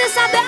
você saber.